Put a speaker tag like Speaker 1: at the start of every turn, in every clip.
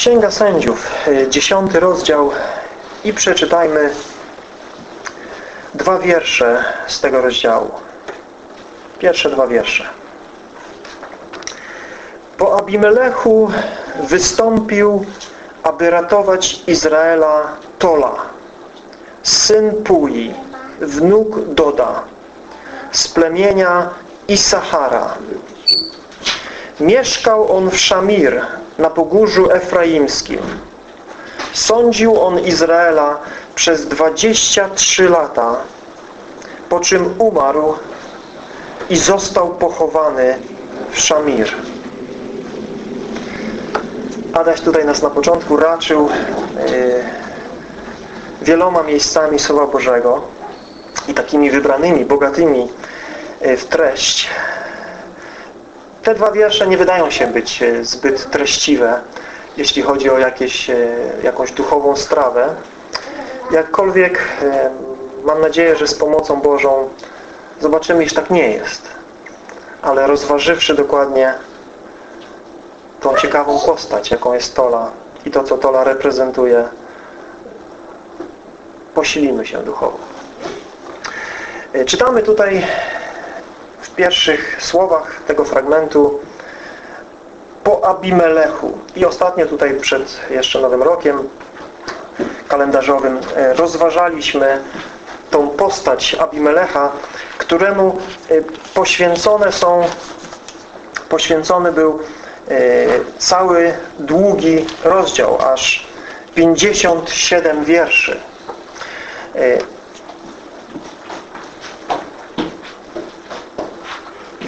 Speaker 1: Księga Sędziów, y, dziesiąty rozdział i przeczytajmy dwa wiersze z tego rozdziału. Pierwsze dwa wiersze. Po Abimelechu wystąpił, aby ratować Izraela Tola, syn Pui, wnuk Doda, z plemienia Isachara. Mieszkał on w Szamir, na pogórzu efraimskim. Sądził on Izraela przez 23 lata, po czym umarł i został pochowany w Szamir. Adaś tutaj nas na początku raczył yy, wieloma miejscami Słowa Bożego i takimi wybranymi, bogatymi yy, w treść. Te dwa wiersze nie wydają się być yy, zbyt treściwe, jeśli chodzi o jakieś, jakąś duchową strawę. Jakkolwiek mam nadzieję, że z pomocą Bożą zobaczymy, iż tak nie jest. Ale rozważywszy dokładnie tą ciekawą postać, jaką jest Tola i to, co Tola reprezentuje, posilimy się duchowo. E, czytamy tutaj w pierwszych słowach tego fragmentu po Abimelechu i ostatnio tutaj przed jeszcze Nowym Rokiem kalendarzowym e, rozważaliśmy tą postać Abimelecha, któremu e, poświęcone są poświęcony był E, cały długi rozdział, aż 57 wierszy.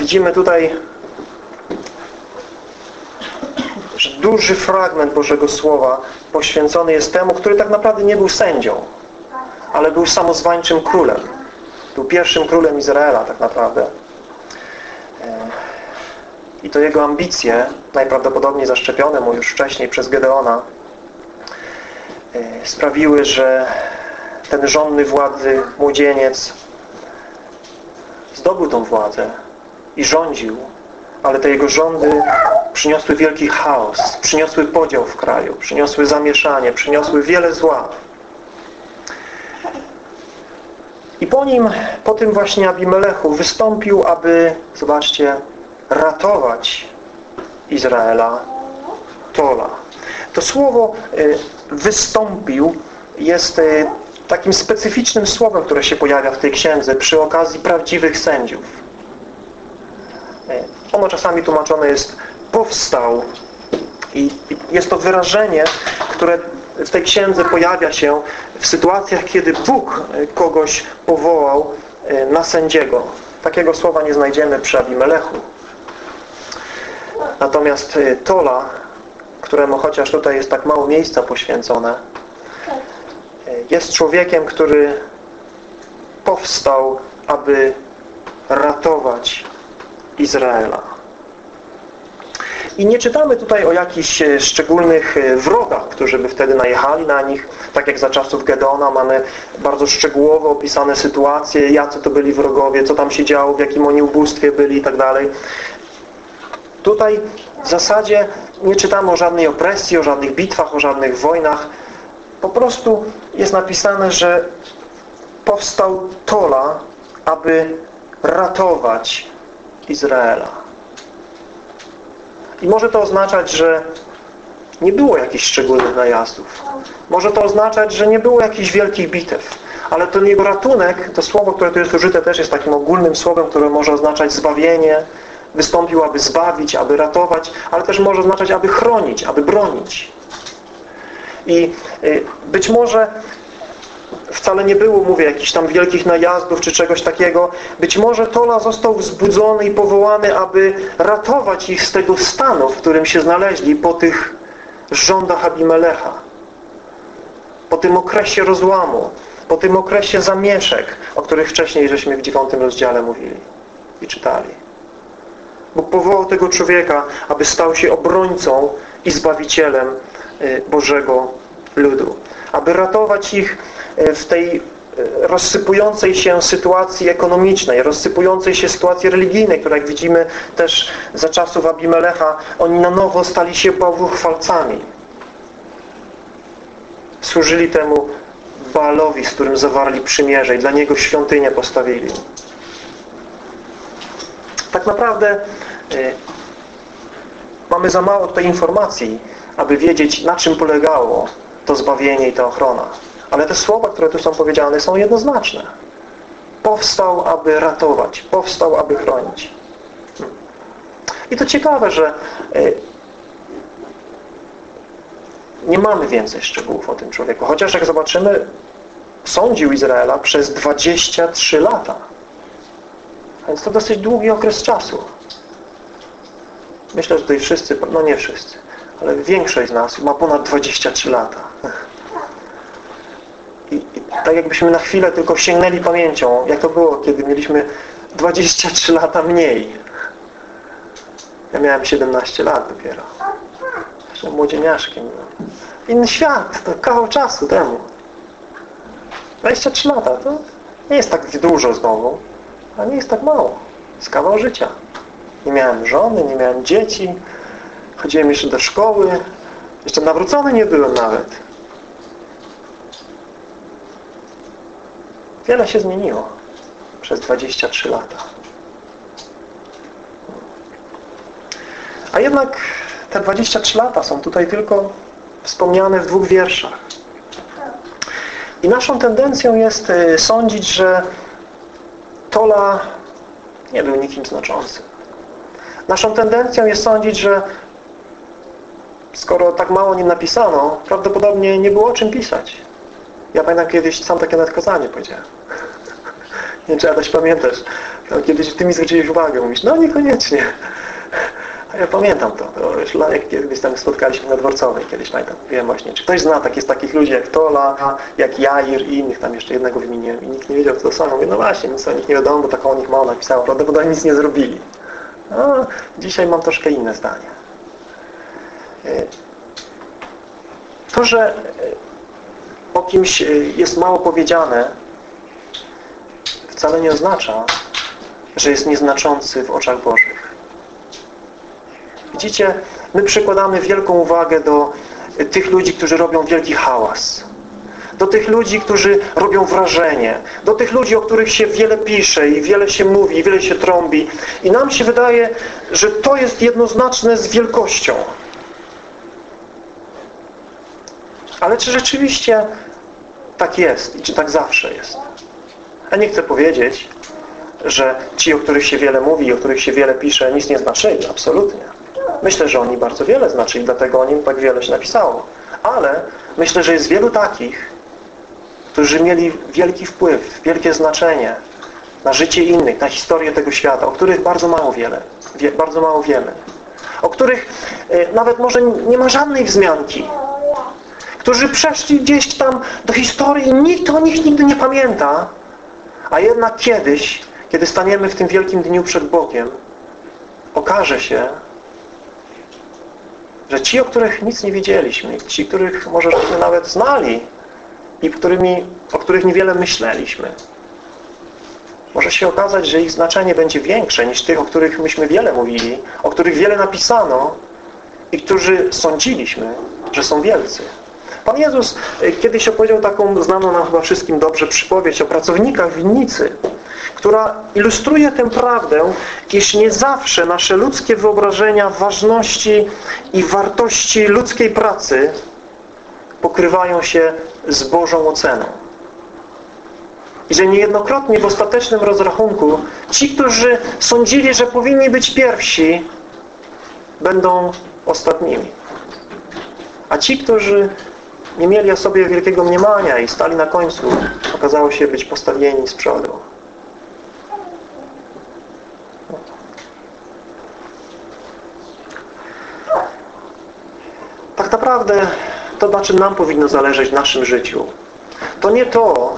Speaker 1: Widzimy tutaj że duży fragment Bożego Słowa poświęcony jest temu, który tak naprawdę nie był sędzią, ale był samozwańczym królem. Był pierwszym królem Izraela tak naprawdę. I to jego ambicje, najprawdopodobniej zaszczepione mu już wcześniej przez Gedeona, e, sprawiły, że ten żonny władzy młodzieniec zdobył tą władzę i rządził, ale te jego rządy przyniosły wielki chaos, przyniosły podział w kraju, przyniosły zamieszanie, przyniosły wiele zła. I po nim, po tym właśnie Abimelechu wystąpił, aby, zobaczcie, ratować Izraela Tola. To słowo y, wystąpił jest y, takim specyficznym słowem, które się pojawia w tej księdze przy okazji prawdziwych sędziów. Y, ono czasami tłumaczone jest powstał i jest to wyrażenie, które w tej księdze pojawia się w sytuacjach, kiedy Bóg kogoś powołał na sędziego. Takiego słowa nie znajdziemy przy Abimelechu. Natomiast Tola, któremu chociaż tutaj jest tak mało miejsca poświęcone, jest człowiekiem, który powstał, aby ratować Izraela. I nie czytamy tutaj o jakichś y, szczególnych wrogach, którzy by wtedy najechali na nich. Tak jak za czasów Gedeona mamy bardzo szczegółowo opisane sytuacje, jacy to byli wrogowie, co tam się działo, w jakim oni ubóstwie byli i tak. Tutaj w zasadzie nie czytamy o żadnej opresji, o żadnych bitwach, o żadnych wojnach. Po prostu jest napisane, że powstał Tola, aby ratować Izraela. I może to oznaczać, że nie było jakichś szczególnych najazdów. Może to oznaczać, że nie było jakichś wielkich bitew. Ale ten jego ratunek, to słowo, które tu jest użyte, też jest takim ogólnym słowem, które może oznaczać zbawienie, wystąpił, aby zbawić, aby ratować, ale też może oznaczać, aby chronić, aby bronić. I y, być może wcale nie było, mówię, jakichś tam wielkich najazdów czy czegoś takiego. Być może Tola został wzbudzony i powołany, aby ratować ich z tego stanu, w którym się znaleźli po tych rządach Abimelecha. Po tym okresie rozłamu, po tym okresie zamieszek, o których wcześniej żeśmy w dziewiątym rozdziale mówili i czytali. Bóg powołał tego człowieka, aby stał się obrońcą i zbawicielem y, Bożego ludu. Aby ratować ich y, w tej y, rozsypującej się sytuacji ekonomicznej, rozsypującej się sytuacji religijnej, która jak widzimy też za czasów Abimelecha, oni na nowo stali się bałwuchwalcami. służyli temu Baalowi, z którym zawarli przymierze i dla niego świątynię postawili. Tak naprawdę y, mamy za mało tej informacji, aby wiedzieć, na czym polegało to zbawienie i ta ochrona. Ale te słowa, które tu są powiedziane, są jednoznaczne. Powstał, aby ratować. Powstał, aby chronić. I to ciekawe, że y, nie mamy więcej szczegółów o tym człowieku. Chociaż jak zobaczymy, sądził Izraela przez 23 lata. Więc to dosyć długi okres czasu. Myślę, że tutaj wszyscy, no nie wszyscy, ale większość z nas ma ponad 23 lata. I, I, tak jakbyśmy na chwilę tylko sięgnęli pamięcią, jak to było, kiedy mieliśmy 23 lata mniej. Ja miałem 17 lat dopiero. Jeszcze młodzieniaszkiem. Inny świat, to kawał czasu temu. 23 lata, to nie jest tak dużo znowu, a nie jest tak mało. Jest kawał życia. Nie miałem żony, nie miałem dzieci, chodziłem jeszcze do szkoły, jeszcze nawrócony nie byłem nawet. Wiele się zmieniło przez 23 lata. A jednak te 23 lata są tutaj tylko wspomniane w dwóch wierszach. I naszą tendencją jest y, sądzić, że Tola nie był nikim znaczącym. Naszą tendencją jest sądzić, że skoro tak mało nim napisano, prawdopodobnie nie było o czym pisać. Ja pamiętam kiedyś, sam takie nawet kazanie powiedziałem. nie wiem, czy Adaś pamiętasz. Kiedyś ty mi zwróciłeś uwagę, mówisz, no niekoniecznie. A ja pamiętam to. to już jak kiedyś tam spotkaliśmy na Dworcowej, kiedyś pamiętam. Wiem właśnie, czy ktoś zna tak, jest takich ludzi jak Tola, jak Jair i innych, tam jeszcze jednego wymieniłem i nikt nie wiedział, co to są. Mówię, no właśnie, nic o nich nie wiadomo, bo tak o nich mało napisało. Prawdopodobnie nic nie zrobili. No, dzisiaj mam troszkę inne zdanie. E, to, że e, o kimś e, jest mało powiedziane, wcale nie oznacza, że jest nieznaczący w oczach Bożych. Widzicie, my przykładamy wielką uwagę do tych ludzi, którzy robią wielki hałas. Do tych ludzi, którzy robią wrażenie. Do tych ludzi, o których się wiele pisze i wiele się mówi, i wiele się trąbi. I nam się wydaje, że to jest jednoznaczne z wielkością. Ale czy rzeczywiście tak jest i czy tak zawsze jest? Ja nie chcę powiedzieć, że ci, o których się wiele mówi i o których się wiele pisze, nic nie znaczyli. Absolutnie. Myślę, że oni bardzo wiele znaczyli, dlatego o nim tak wiele się napisało. Ale myślę, że jest wielu takich, którzy mieli wielki wpływ, wielkie znaczenie na życie innych, na historię tego świata, o których bardzo mało wiele, wie, bardzo mało wiemy. O których y, nawet może nie ma żadnej wzmianki. Którzy przeszli gdzieś tam do historii i nikt o nich nigdy nie pamięta. A jednak kiedyś, kiedy staniemy w tym wielkim dniu przed Bogiem, okaże się, że ci, o których nic nie wiedzieliśmy, ci, których może żeśmy nawet znali i którymi, o których niewiele myśleliśmy, może się okazać, że ich znaczenie będzie większe niż tych, o których myśmy wiele mówili, o których wiele napisano i którzy sądziliśmy, że są wielcy. Pan Jezus e, kiedyś opowiedział taką znaną nam chyba wszystkim dobrze przypowieść o pracownikach winnicy, która ilustruje tę prawdę, iż nie zawsze nasze ludzkie wyobrażenia ważności i wartości ludzkiej pracy pokrywają się z Bożą oceną. I że niejednokrotnie w ostatecznym rozrachunku ci, którzy sądzili, że powinni być pierwsi, będą ostatnimi. A ci, którzy nie mieli o sobie wielkiego mniemania i stali na końcu, okazało się być postawieni z przodu. Tak naprawdę to, na czym nam powinno zależeć w naszym życiu, to nie to,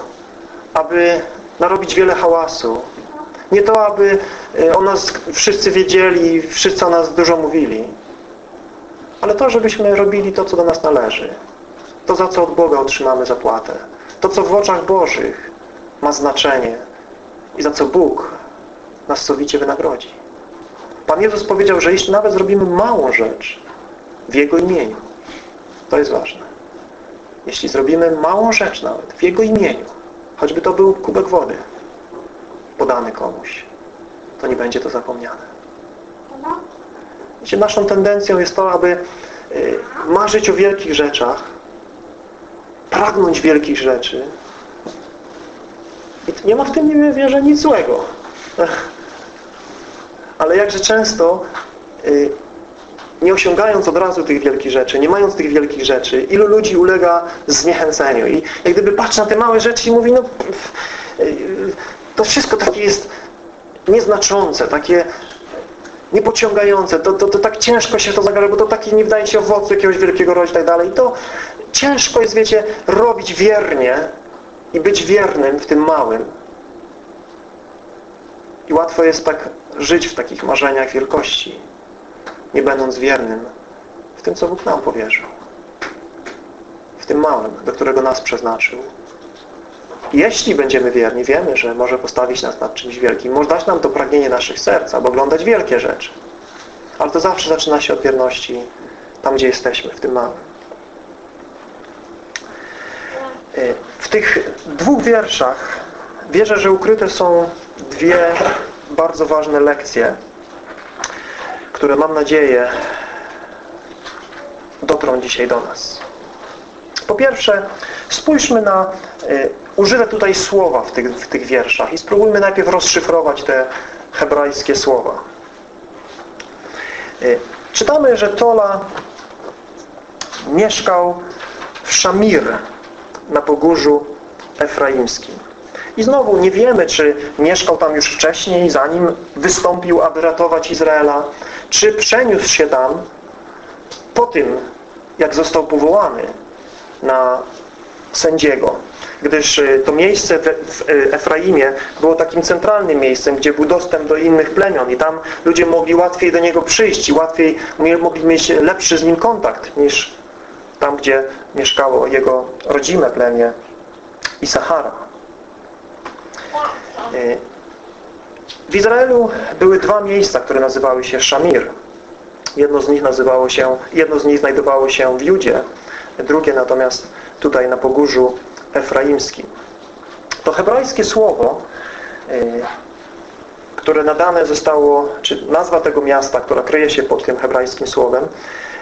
Speaker 1: aby narobić wiele hałasu, nie to, aby e, o nas wszyscy wiedzieli, wszyscy o nas dużo mówili, ale to, żebyśmy robili to, co do nas należy. To, za co od Boga otrzymamy zapłatę. To, co w oczach Bożych ma znaczenie i za co Bóg nas sowicie wynagrodzi. Pan Jezus powiedział, że jeśli nawet zrobimy małą rzecz w Jego imieniu, to jest ważne. jeśli zrobimy małą rzecz nawet w Jego imieniu, choćby to był kubek wody podany komuś, to nie będzie to zapomniane. Wiecie, naszą tendencją jest to, aby y, marzyć o wielkich rzeczach, pragnąć wielkich rzeczy. I nie ma w tym, nie wierzę, nic złego. Ale jakże często y, nie osiągając od razu tych wielkich rzeczy, nie mając tych wielkich rzeczy, ilu ludzi ulega zniechęceniu. I jak gdyby patrzy na te małe rzeczy i mówi, no y, to wszystko takie jest nieznaczące, takie niepociągające, to, to, to tak ciężko się to zagarnia, bo to taki nie wdaje się owocu jakiegoś wielkiego rodzic i tak dalej. To ciężko jest, wiecie, robić wiernie i być wiernym w tym małym. I łatwo jest tak żyć w takich marzeniach wielkości, nie będąc wiernym w tym, co Bóg nam powierzył. W tym małym, do którego nas przeznaczył. Jeśli będziemy wierni, wiemy, że może postawić nas nad czymś wielkim. Może dać nam to pragnienie naszych serc, albo oglądać wielkie rzeczy. Ale to zawsze zaczyna się od wierności tam, gdzie jesteśmy, w tym małym. Y, w tych dwóch wierszach wierzę, że ukryte są dwie bardzo ważne lekcje, które mam nadzieję dotrą dzisiaj do nas. Po pierwsze, spójrzmy na y, użyte tutaj słowa w tych, w tych wierszach i spróbujmy najpierw rozszyfrować te hebrajskie słowa. Y, czytamy, że Tola mieszkał w Szamir na pogórzu efraimskim. I znowu nie wiemy, czy mieszkał tam już wcześniej, zanim wystąpił, aby ratować Izraela, czy przeniósł się tam po tym, jak został powołany na sędziego. Gdyż y, to miejsce w y, Efraimie było takim centralnym miejscem, gdzie był dostęp do innych plemion i tam ludzie mogli łatwiej do niego przyjść i łatwiej mogli mieć lepszy z nim kontakt niż tam, gdzie mieszkało jego rodzime plemię i Sahara. Y, w Izraelu były dwa miejsca, które nazywały się Szamir. Jedno z nich nazywało się, jedno z nich znajdowało się w Judzie, drugie natomiast tutaj na pogórzu efraimskim. To hebrajskie słowo, y, które nadane zostało, czy nazwa tego miasta, która kryje się pod tym hebrajskim słowem,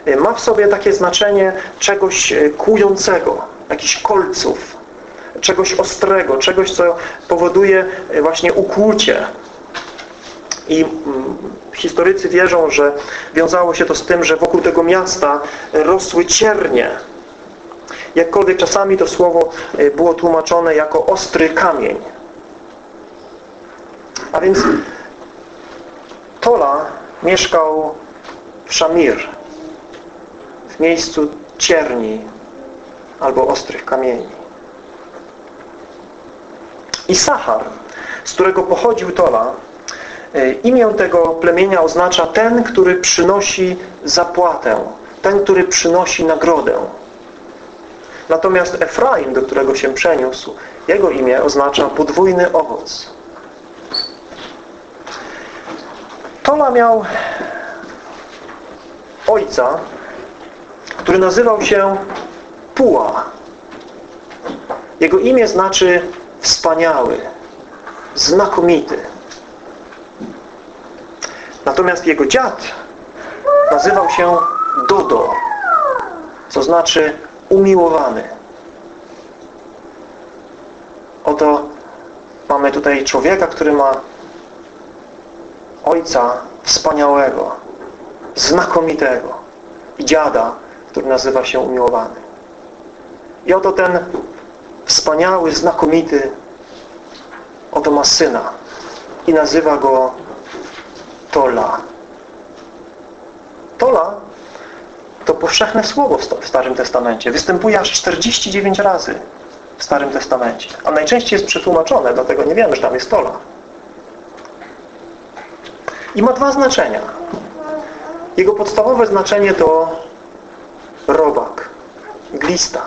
Speaker 1: y, ma w sobie takie znaczenie czegoś kłującego, jakichś kolców, czegoś ostrego, czegoś, co powoduje właśnie ukłucie. I mm, historycy wierzą, że wiązało się to z tym, że wokół tego miasta rosły ciernie. Jakkolwiek czasami to słowo y, było tłumaczone jako ostry kamień. A więc Tola mieszkał w Szamir, w miejscu cierni albo ostrych kamieni. I Sachar, z którego pochodził Tola, e, imię tego plemienia oznacza ten, który przynosi zapłatę, ten, który przynosi nagrodę. Natomiast Efraim, do którego się przeniósł, jego imię oznacza podwójny owoc. Tola miał ojca, który nazywał się Puła. Jego imię znaczy wspaniały, znakomity. Natomiast jego dziad nazywał się Dodo, co znaczy umiłowany. Oto mamy tutaj człowieka, który ma ojca wspaniałego, znakomitego i dziada, który nazywa się umiłowany. I oto ten wspaniały, znakomity oto ma syna i nazywa go Tola. To powszechne słowo w Starym Testamencie. Występuje aż 49 razy w Starym Testamencie. A najczęściej jest przetłumaczone, dlatego nie wiemy, że tam jest Tola. I ma dwa znaczenia. Jego podstawowe znaczenie to robak, glista.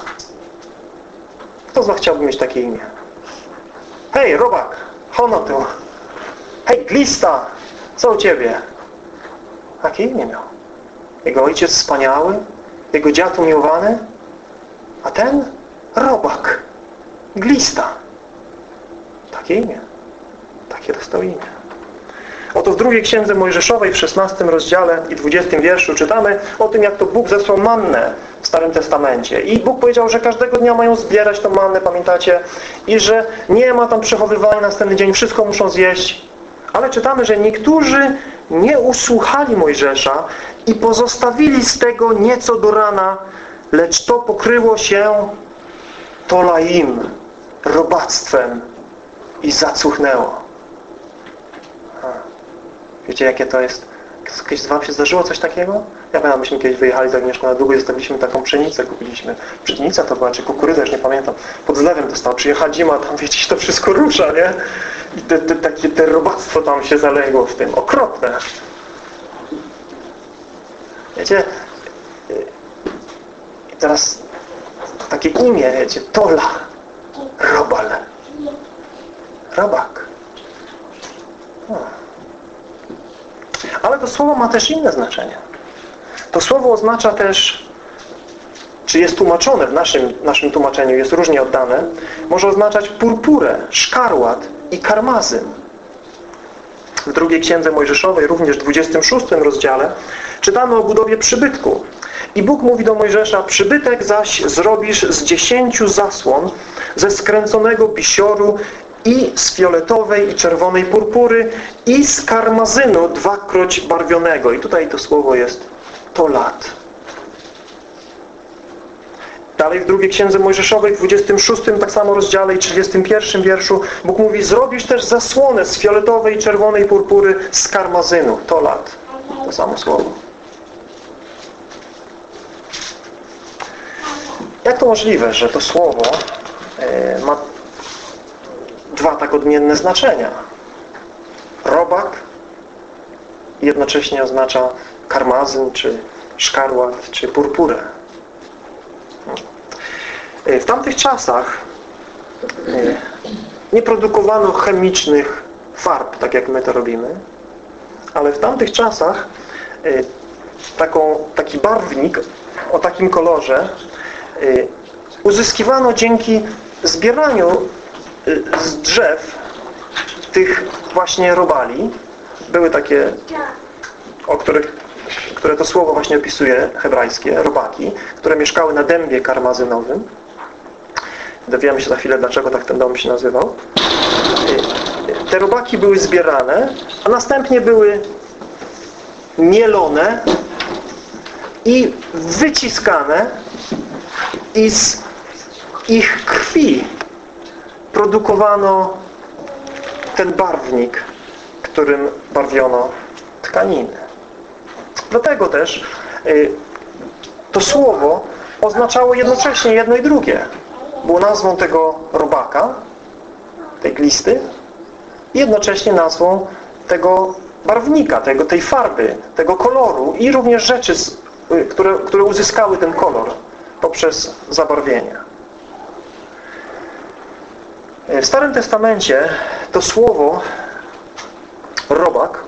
Speaker 1: Kto z Was chciałby mieć takie imię? Hej, robak, hono tu. Hej, glista, co u Ciebie? Jakie imię miał? Jego ojciec wspaniały, jego dziad umiłowany, a ten robak, glista. Takie imię. Takie dostał imię. Oto w drugiej księdze Mojżeszowej w 16 rozdziale i 20 wierszu czytamy o tym, jak to Bóg zesłał mannę w Starym Testamencie. I Bóg powiedział, że każdego dnia mają zbierać tą mannę, pamiętacie? I że nie ma tam przechowywania na następny dzień, wszystko muszą zjeść. Ale czytamy, że niektórzy nie usłuchali Mojżesza i pozostawili z tego nieco do rana, lecz to pokryło się tolaim, robactwem i zacuchnęło. Wiecie, jakie to jest? Kiedyś z Wam się zdarzyło coś takiego? Ja pamiętam, myśmy kiedyś wyjechali z Agnieszką na długo i zostawiliśmy taką pszenicę, kupiliśmy. Pszenica to była, czy kukurydza, już nie pamiętam. Pod zlewem dostał. Przyjechała zima, tam wiecie, to wszystko rusza, nie? I te, te, takie te robactwo tam się zaległo w tym. Okropne. Wiecie, i teraz takie imię, wiecie, Tola, Robal, Robak. Hmm. Ale to słowo ma też inne znaczenie. To słowo oznacza też, czy jest tłumaczone w naszym, naszym tłumaczeniu, jest różnie oddane, może oznaczać purpurę, szkarłat i karmazyn. W drugiej księdze Mojżeszowej, również w 26 rozdziale, czytamy o budowie przybytku. I Bóg mówi do Mojżesza, przybytek zaś zrobisz z dziesięciu zasłon, ze skręconego bisioru i z fioletowej i czerwonej purpury i z karmazynu dwakroć barwionego. I tutaj to słowo jest to lat. Dalej w drugiej księdze Mojżeszowej, w 26 tak samo rozdziale i 31 wierszu Bóg mówi, zrobisz też zasłonę z fioletowej i czerwonej purpury z karmazynu. To lat. To samo słowo. Jak to możliwe, że to słowo e, ma dwa tak odmienne znaczenia. Robak jednocześnie oznacza karmazyn, czy szkarłat, czy purpurę. W tamtych czasach e, nie produkowano chemicznych farb, tak jak my to robimy, ale w tamtych czasach e, taką, taki barwnik o takim kolorze uzyskiwano dzięki zbieraniu z drzew tych właśnie robali były takie, o których, które to słowo właśnie opisuje hebrajskie, robaki, które mieszkały na dębie karmazynowym. Dowiemy się za chwilę, dlaczego tak ten dom się nazywał. Te robaki były zbierane, a następnie były mielone i wyciskane i z ich krwi produkowano ten barwnik, którym barwiono tkaniny. Dlatego też y, to słowo oznaczało jednocześnie jedno i drugie. Było nazwą tego robaka, tej glisty, i jednocześnie nazwą tego barwnika, tego, tej farby, tego koloru i również rzeczy, y, które, które uzyskały ten kolor poprzez zabarwienie. W Starym Testamencie to słowo robak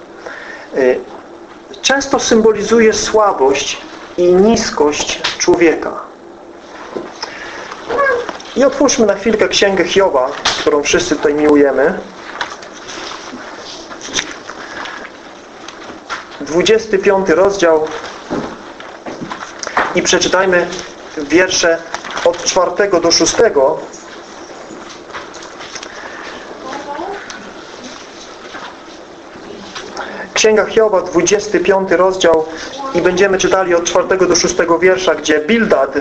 Speaker 1: y, często symbolizuje słabość i niskość człowieka. I otwórzmy na chwilkę Księgę Hioba, którą wszyscy tutaj miłujemy. 25 rozdział i przeczytajmy wiersze od 4 do 6 Księga Hioba, 25 rozdział i będziemy czytali od 4 do 6 wiersza, gdzie Bildad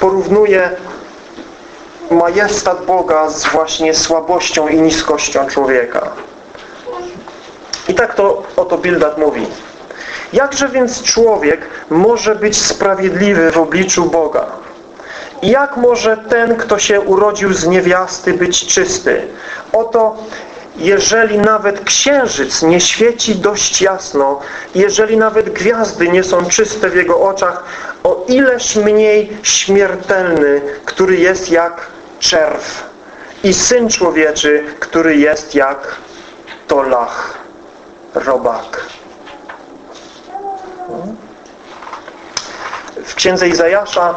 Speaker 1: porównuje majestat Boga z właśnie słabością i niskością człowieka. I tak to oto Bildad mówi. Jakże więc człowiek może być sprawiedliwy w obliczu Boga? Jak może ten, kto się urodził z niewiasty, być czysty? Oto jeżeli nawet księżyc nie świeci dość jasno, jeżeli nawet gwiazdy nie są czyste w Jego oczach, o ileż mniej śmiertelny, który jest jak czerw i Syn Człowieczy, który jest jak tolach, robak. W księdze Izajasza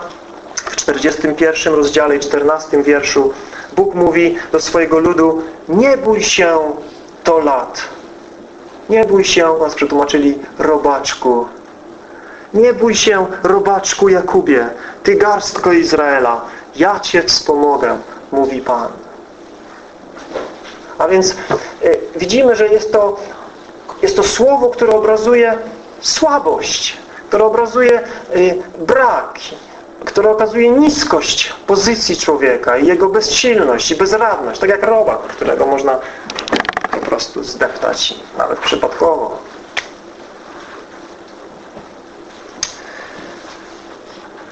Speaker 1: w 41 rozdziale i 14 wierszu Bóg mówi do swojego ludu nie bój się to lat. Nie bój się, nas przetłumaczyli, robaczku. Nie bój się, robaczku Jakubie, ty garstko Izraela. Ja Cię wspomogę, mówi Pan. A więc y, widzimy, że jest to, jest to słowo, które obrazuje słabość, które obrazuje y, brak, które okazuje niskość pozycji człowieka i jego bezsilność i bezradność, tak jak robak, którego można po prostu zdeptać nawet przypadkowo.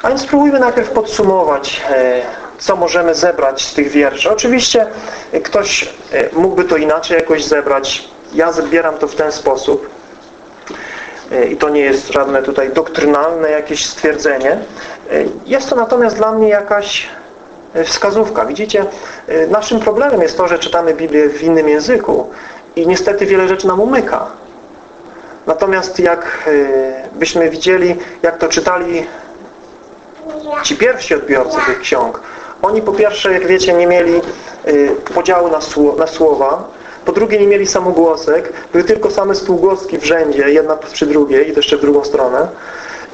Speaker 1: A więc spróbujmy najpierw podsumować, e, co możemy zebrać z tych wierszy. Oczywiście e, ktoś e, mógłby to inaczej jakoś zebrać. Ja zbieram to w ten sposób. I to nie jest żadne tutaj doktrynalne jakieś stwierdzenie. Jest to natomiast dla mnie jakaś wskazówka. Widzicie, naszym problemem jest to, że czytamy Biblię w innym języku i niestety wiele rzeczy nam umyka. Natomiast jak byśmy widzieli, jak to czytali ci pierwsi odbiorcy tych ksiąg, oni po pierwsze, jak wiecie, nie mieli podziału na słowa, po drugie nie mieli samogłosek, były tylko same spółgłoski w rzędzie, jedna przy drugiej i to jeszcze w drugą stronę.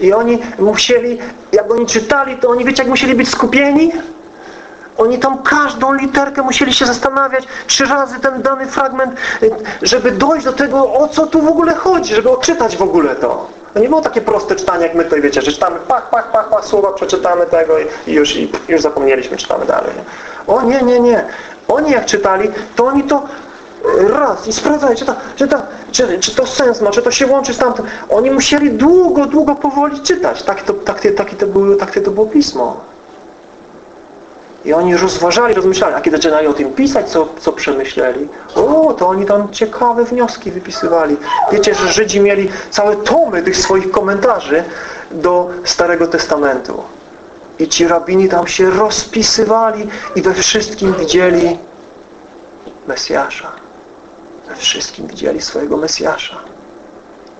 Speaker 1: I oni musieli, jak oni czytali, to oni, wiecie, jak musieli być skupieni? Oni tam każdą literkę musieli się zastanawiać trzy razy ten dany fragment, y, żeby dojść do tego, o co tu w ogóle chodzi, żeby odczytać w ogóle to. To nie było takie proste czytanie, jak my tutaj, wiecie, że czytamy pach, pach, pach, pach, słowa, przeczytamy tego i już, i już zapomnieliśmy, czytamy dalej. O nie, nie, nie. Oni jak czytali, to oni to raz i sprawdzali, czy, to, czy, to, czy, czy to sens ma, czy to się łączy z tamtym. Oni musieli długo, długo powoli czytać. Tak to, tak, tak, to, było, tak to było pismo. I oni rozważali, rozmyślali, a kiedy zaczynali o tym pisać, co, co przemyśleli, o, to oni tam ciekawe wnioski wypisywali. Wiecie, że Żydzi mieli całe tomy tych swoich komentarzy do Starego Testamentu. I ci rabini tam się rozpisywali i we wszystkim widzieli Mesjasza. We wszystkim widzieli swojego Mesjasza.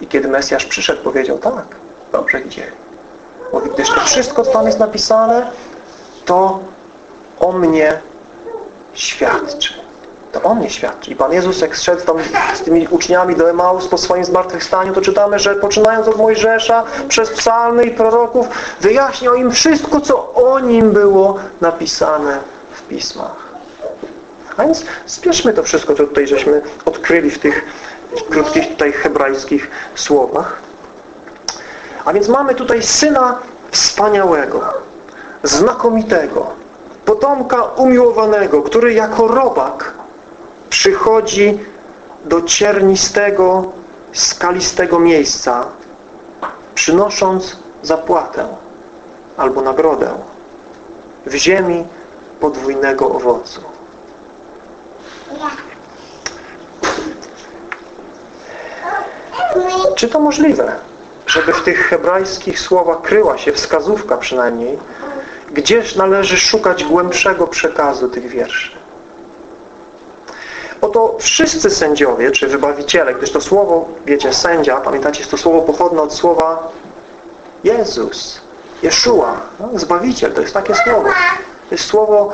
Speaker 1: I kiedy Mesjasz przyszedł, powiedział, tak, dobrze widzieli. Mówi, gdyż to wszystko, co tam jest napisane, to o mnie świadczy. To o mnie świadczy. I Pan Jezus jak zszedł tam z tymi uczniami do Emaus po swoim zmartwychwstaniu, to czytamy, że poczynając od Mojżesza, przez psalmy i proroków, wyjaśniał im wszystko, co o nim było napisane w Pismach. A więc spieszmy to wszystko, co tutaj żeśmy odkryli w tych krótkich tutaj hebrajskich słowach. A więc mamy tutaj Syna wspaniałego, znakomitego, potomka umiłowanego, który jako robak przychodzi do ciernistego, skalistego miejsca, przynosząc zapłatę albo nagrodę w ziemi podwójnego owocu. Czy to możliwe, żeby w tych hebrajskich słowach kryła się wskazówka przynajmniej, Gdzież należy szukać głębszego przekazu tych wierszy? Oto wszyscy sędziowie, czy wybawiciele, gdyż to słowo, wiecie, sędzia, pamiętacie, jest to słowo pochodne od słowa Jezus, Jeszua, no, Zbawiciel, to jest takie słowo. To jest słowo,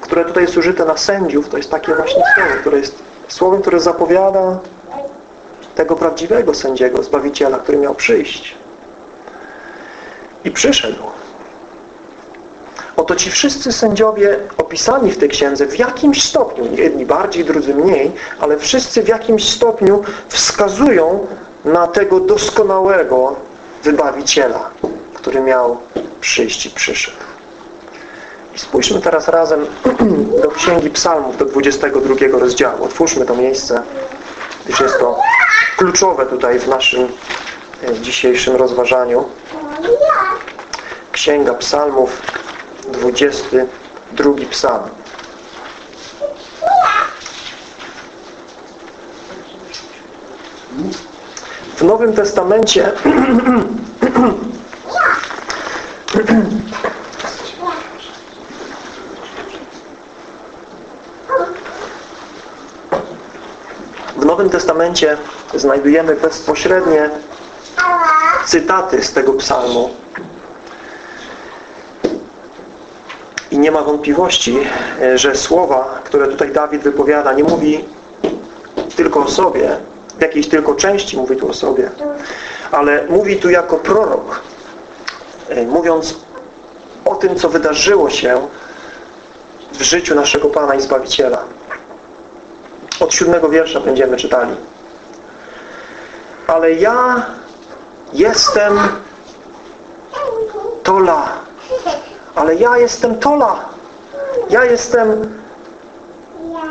Speaker 1: które tutaj jest użyte na sędziów, to jest takie właśnie słowo, które jest słowem, które zapowiada tego prawdziwego sędziego, Zbawiciela, który miał przyjść. I przyszedł. Oto ci wszyscy sędziowie opisani w tej księdze w jakimś stopniu, jedni bardziej, drudzy mniej, ale wszyscy w jakimś stopniu wskazują na tego doskonałego wybawiciela, który miał przyjść i przyszedł. I spójrzmy teraz razem do Księgi Psalmów, do 22 rozdziału. Otwórzmy to miejsce, gdyż jest to kluczowe tutaj w naszym e, dzisiejszym rozważaniu. Księga Psalmów, 22 psalm. W Nowym Testamencie Nowym Testamencie znajdujemy bezpośrednie cytaty z tego psalmu nie ma wątpliwości, że słowa, które tutaj Dawid wypowiada, nie mówi tylko o sobie, w jakiejś tylko części mówi tu o sobie, ale mówi tu jako prorok, e, mówiąc o tym, co wydarzyło się w życiu naszego Pana i Zbawiciela. Od siódmego wiersza będziemy czytali. Ale ja jestem Tola. Ale ja jestem Tola. Ja jestem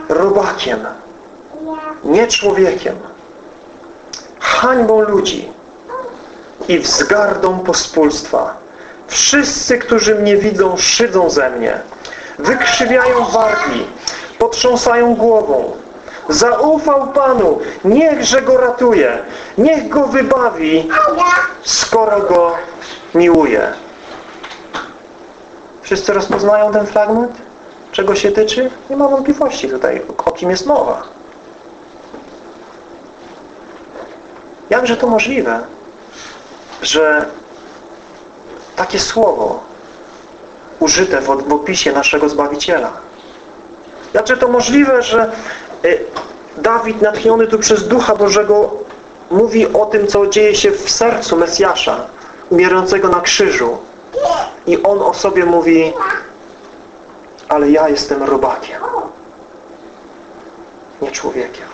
Speaker 1: robakiem, nie człowiekiem. Hańbą ludzi i wzgardą pospólstwa. Wszyscy, którzy mnie widzą, szydzą ze mnie. Wykrzywiają wargi, potrząsają głową. Zaufał Panu, niechże go ratuje, niech go wybawi, skoro go miłuje. Wszyscy rozpoznają ten fragment? Czego się tyczy? Nie ma wątpliwości tutaj, o kim jest mowa. Jakże to możliwe, że takie słowo użyte w opisie naszego Zbawiciela. Jakże to możliwe, że Dawid natchniony tu przez Ducha Bożego mówi o tym, co dzieje się w sercu Mesjasza, umierającego na krzyżu. I on o sobie mówi, ale ja jestem robakiem, nie człowiekiem.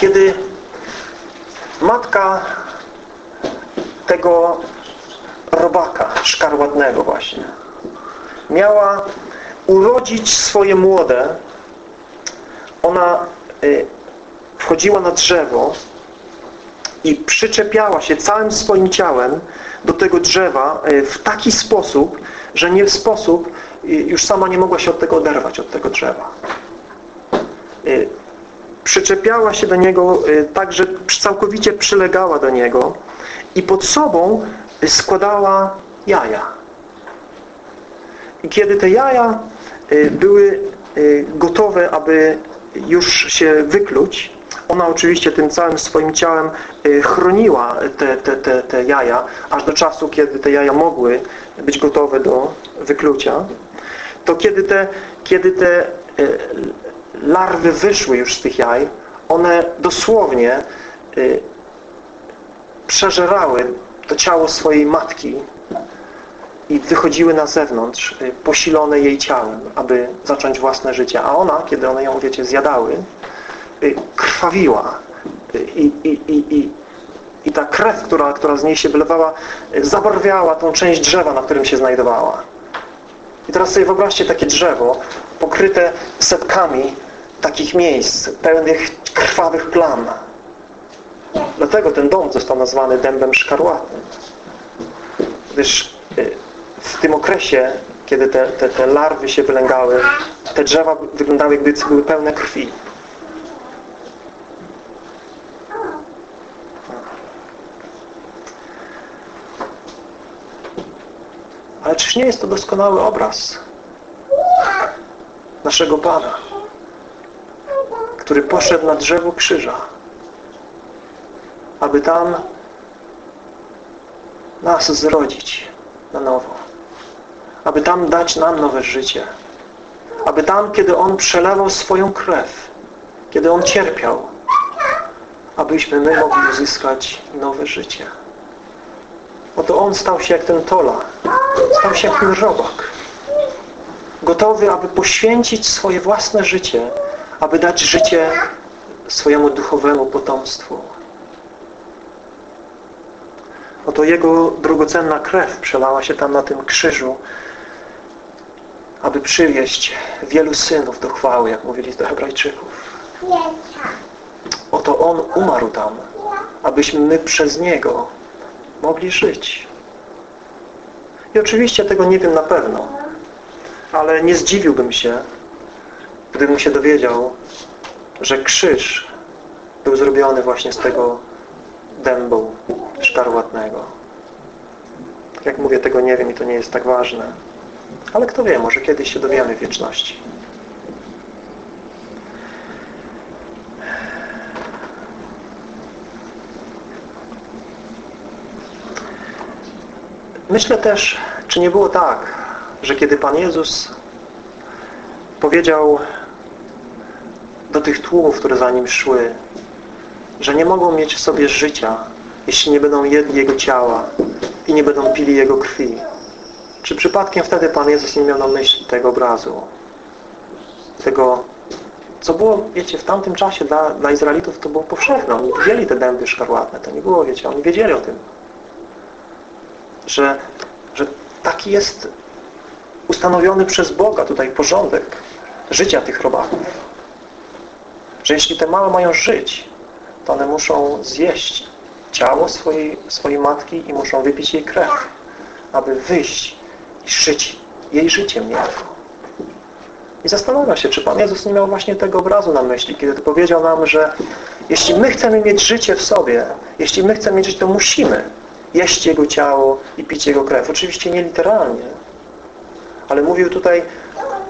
Speaker 1: Kiedy matka tego robaka szkarłatnego właśnie miała urodzić swoje młode, ona y, wchodziła na drzewo i przyczepiała się całym swoim ciałem do tego drzewa y, w taki sposób, że nie w sposób y, już sama nie mogła się od tego oderwać, od tego drzewa. Przyczepiała się do niego tak, że całkowicie przylegała do niego i pod sobą składała jaja. I kiedy te jaja były gotowe, aby już się wykluć, ona oczywiście tym całym swoim ciałem y, chroniła te, te, te, te jaja, aż do czasu, kiedy te jaja mogły być gotowe do wyklucia, to kiedy te, kiedy te y, larwy wyszły już z tych jaj, one dosłownie y, przeżerały to ciało swojej matki i wychodziły na zewnątrz, posilone jej ciałem, aby zacząć własne życie. A ona, kiedy one ją, wiecie, zjadały, Y, krwawiła y, i, i, i, i, i ta krew, która, która z niej się wylewała, y, zabarwiała tą część drzewa, na którym się znajdowała. I teraz sobie wyobraźcie takie drzewo pokryte setkami takich miejsc, pełnych krwawych plam. Dlatego ten dom został nazwany dębem szkarłatnym. Gdyż w tym okresie, kiedy te, te, te larwy się wylęgały, te drzewa wyglądały jakby były pełne krwi. Ale czyż nie jest to doskonały obraz naszego Pana, który poszedł na drzewo krzyża, aby tam nas zrodzić na nowo, aby tam dać nam nowe życie, aby tam, kiedy On przelewał swoją krew, kiedy On cierpiał, abyśmy my mogli uzyskać nowe życie. Oto On stał się jak ten Tola, stał się jak ten robak. Gotowy, aby poświęcić swoje własne życie, aby dać życie swojemu duchowemu potomstwu. Oto Jego drogocenna krew przelała się tam na tym krzyżu, aby przywieść wielu synów do chwały, jak mówili do hebrajczyków. Oto On umarł tam, abyśmy my przez Niego mogli żyć. I oczywiście tego nie wiem na pewno, ale nie zdziwiłbym się, gdybym się dowiedział, że krzyż był zrobiony właśnie z tego dębu szkarłatnego. Tak jak mówię, tego nie wiem i to nie jest tak ważne. Ale kto wie, może kiedyś się dowiemy wieczności. Myślę też, czy nie było tak, że kiedy Pan Jezus powiedział do tych tłumów, które za Nim szły, że nie mogą mieć w sobie życia, jeśli nie będą jedli Jego ciała i nie będą pili Jego krwi. Czy przypadkiem wtedy Pan Jezus nie miał na myśli tego obrazu? Tego, co było, wiecie, w tamtym czasie dla, dla Izraelitów to było powszechne. Oni widzieli te dęby szkarłatne. To nie było, wiecie, oni wiedzieli o tym. Że, że taki jest ustanowiony przez Boga tutaj porządek życia tych robaków. Że jeśli te małe mają żyć, to one muszą zjeść ciało swojej, swojej matki i muszą wypić jej krew, aby wyjść i żyć jej życiem niejako. I zastanawiam się, czy Pan Jezus nie miał właśnie tego obrazu na myśli, kiedy powiedział nam, że jeśli my chcemy mieć życie w sobie, jeśli my chcemy mieć życie, to musimy jeść Jego ciało i pić Jego krew. Oczywiście nie literalnie, ale mówił tutaj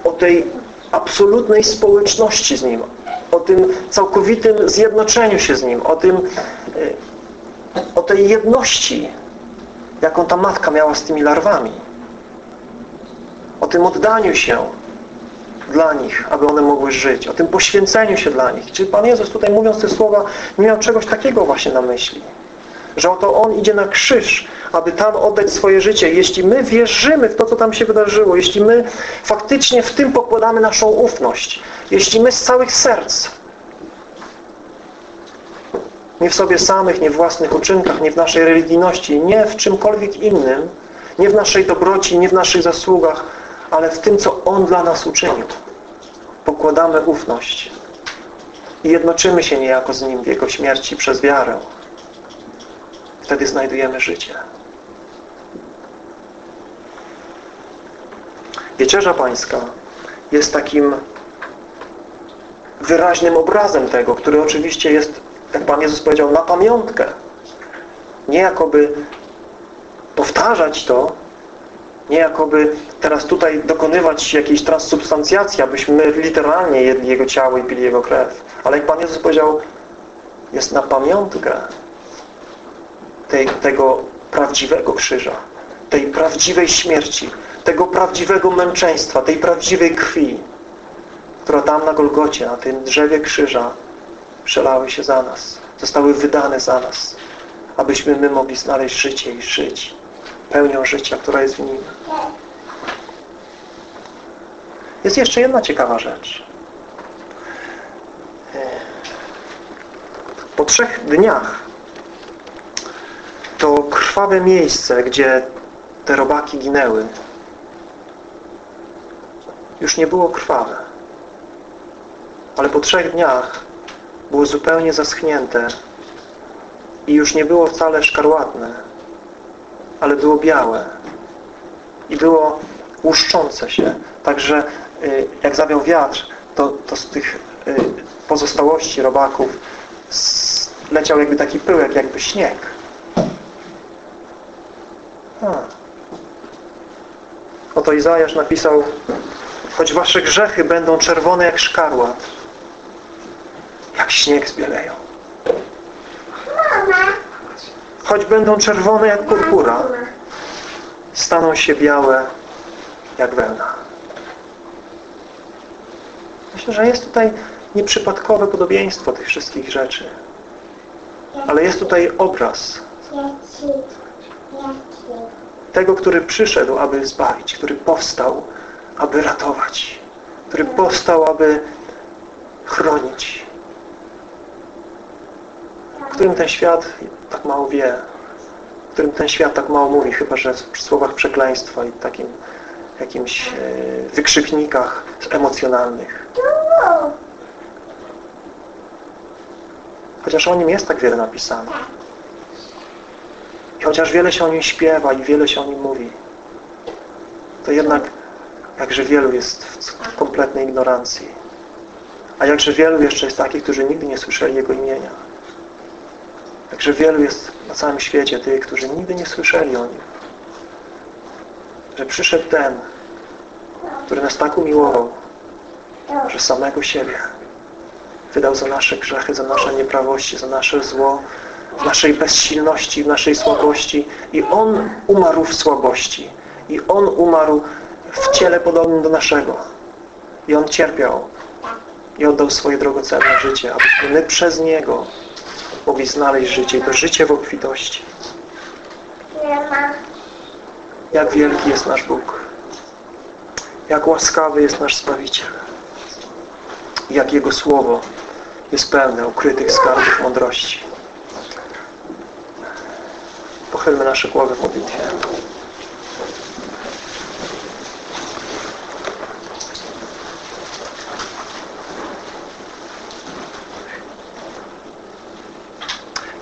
Speaker 1: o tej absolutnej społeczności z Nim, o tym całkowitym zjednoczeniu się z Nim, o tym, o tej jedności, jaką ta matka miała z tymi larwami, o tym oddaniu się dla nich, aby one mogły żyć, o tym poświęceniu się dla nich. Czy Pan Jezus tutaj mówiąc te słowa nie miał czegoś takiego właśnie na myśli? Że oto On idzie na krzyż, aby tam oddać swoje życie. Jeśli my wierzymy w to, co tam się wydarzyło, jeśli my faktycznie w tym pokładamy naszą ufność, jeśli my z całych serc nie w sobie samych, nie w własnych uczynkach, nie w naszej religijności, nie w czymkolwiek innym, nie w naszej dobroci, nie w naszych zasługach, ale w tym, co On dla nas uczynił. Pokładamy ufność i jednoczymy się niejako z Nim w Jego śmierci przez wiarę. Wtedy znajdujemy życie. Wieczerza Pańska jest takim wyraźnym obrazem tego, który oczywiście jest, jak Pan Jezus powiedział, na pamiątkę. Nie jakoby powtarzać to, nie jakoby teraz tutaj dokonywać jakiejś transsubstancjacji, abyśmy literalnie jedli Jego ciało i pili Jego krew. Ale jak Pan Jezus powiedział, jest na pamiątkę tej, tego prawdziwego krzyża, tej prawdziwej śmierci, tego prawdziwego męczeństwa, tej prawdziwej krwi, która tam na Golgocie, na tym drzewie krzyża przelały się za nas, zostały wydane za nas, abyśmy my mogli znaleźć życie i żyć pełnią życia, która jest w nim. Jest jeszcze jedna ciekawa rzecz. Po trzech dniach to krwawe miejsce, gdzie te robaki ginęły, już nie było krwawe. Ale po trzech dniach było zupełnie zaschnięte i już nie było wcale szkarłatne, ale było białe i było łuszczące się. Także y, jak zawiał wiatr, to, to z tych y, pozostałości robaków leciał jakby taki pyłek, jakby śnieg. Oto Izajasz napisał choć wasze grzechy będą czerwone jak szkarłat, jak śnieg zbieleją. Choć będą czerwone jak purpura, staną się białe jak wełna. Myślę, że jest tutaj nieprzypadkowe podobieństwo tych wszystkich rzeczy. Ale jest tutaj obraz tego, który przyszedł, aby zbawić, który powstał, aby ratować, który powstał, aby chronić, którym ten świat tak mało wie, którym ten świat tak mało mówi, chyba że w słowach przekleństwa i takim jakimś e, wykrzyknikach emocjonalnych. Chociaż o nim jest tak wiele napisane. Chociaż wiele się o nim śpiewa i wiele się o nim mówi, to jednak jakże wielu jest w kompletnej ignorancji. A jakże wielu jeszcze jest takich, którzy nigdy nie słyszeli Jego imienia. Także wielu jest na całym świecie tych, którzy nigdy nie słyszeli o Nim. Że przyszedł ten, który nas tak umiłował, że samego siebie wydał za nasze grzechy, za nasze nieprawości, za nasze zło, w naszej bezsilności, w naszej słabości i On umarł w słabości i On umarł w ciele podobnym do naszego i On cierpiał i oddał swoje drogocenne życie, abyśmy my przez Niego mogli znaleźć życie i to życie w obfitości. Jak wielki jest nasz Bóg. Jak łaskawy jest nasz Zbawiciel. Jak Jego Słowo jest pełne ukrytych skarbów mądrości. Pochylmy nasze głowy w modlitwie.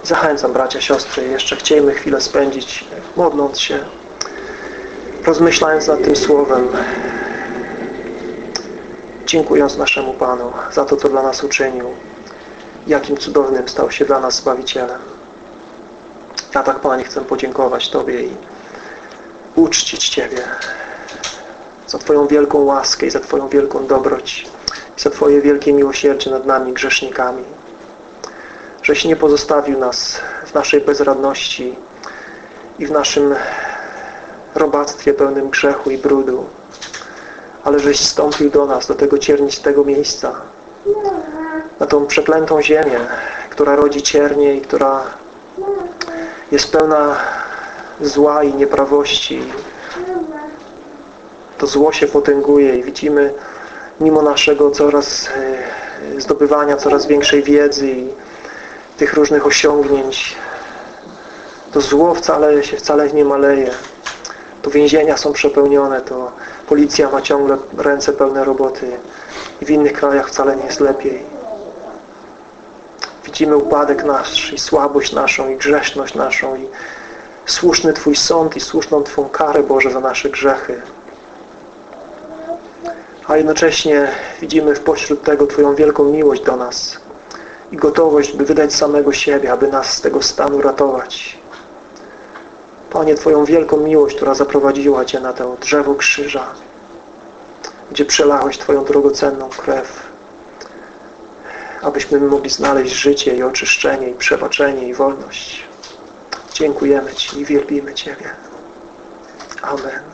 Speaker 1: Zachęcam bracia, siostry, jeszcze chciejmy chwilę spędzić modląc się, rozmyślając nad tym Słowem, dziękując naszemu Panu za to, co dla nas uczynił, jakim cudownym stał się dla nas Zbawicielem. Ja tak, Panie, chcę podziękować Tobie i uczcić Ciebie za Twoją wielką łaskę i za Twoją wielką dobroć i za Twoje wielkie miłosierdzie nad nami, grzesznikami. Żeś nie pozostawił nas w naszej bezradności i w naszym robactwie pełnym grzechu i brudu, ale żeś wstąpił do nas, do tego ciernistego miejsca, na tą przeklętą ziemię, która rodzi ciernie i która jest pełna zła i nieprawości. To zło się potęguje i widzimy mimo naszego coraz e, zdobywania coraz większej wiedzy i tych różnych osiągnięć to zło wcale się wcale nie maleje. To więzienia są przepełnione, to policja ma ciągle ręce pełne roboty i w innych krajach wcale nie jest lepiej. Widzimy upadek nasz i słabość naszą i grzeszność naszą i słuszny Twój sąd i słuszną Twą karę, Boże, za nasze grzechy. A jednocześnie widzimy w pośród tego Twoją wielką miłość do nas i gotowość, by wydać samego siebie, aby nas z tego stanu ratować. Panie, Twoją wielką miłość, która zaprowadziła Cię na to drzewo krzyża, gdzie przelałeś Twoją drogocenną krew, abyśmy mogli znaleźć życie i oczyszczenie, i przebaczenie, i wolność. Dziękujemy Ci i wielbimy Ciebie. Amen.